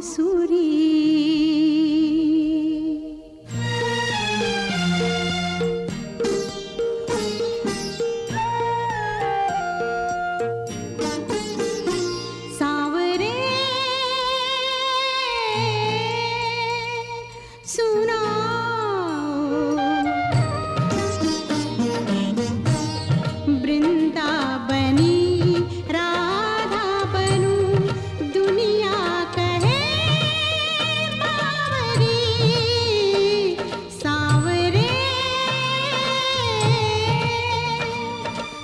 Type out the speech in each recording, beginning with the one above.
आंसू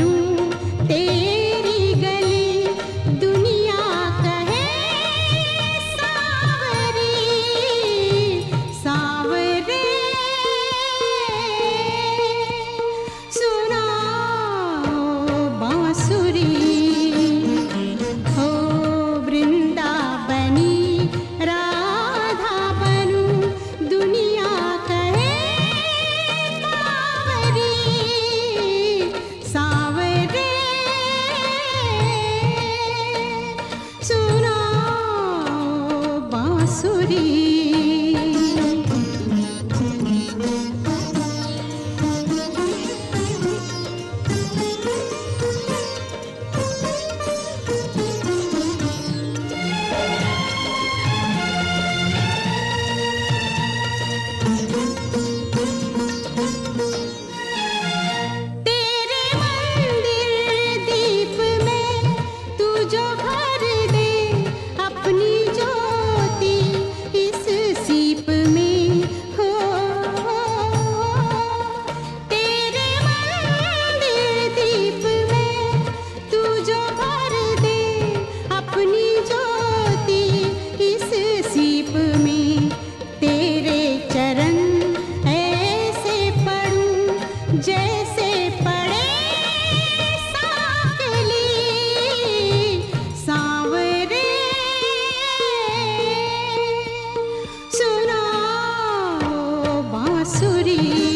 blue सुरी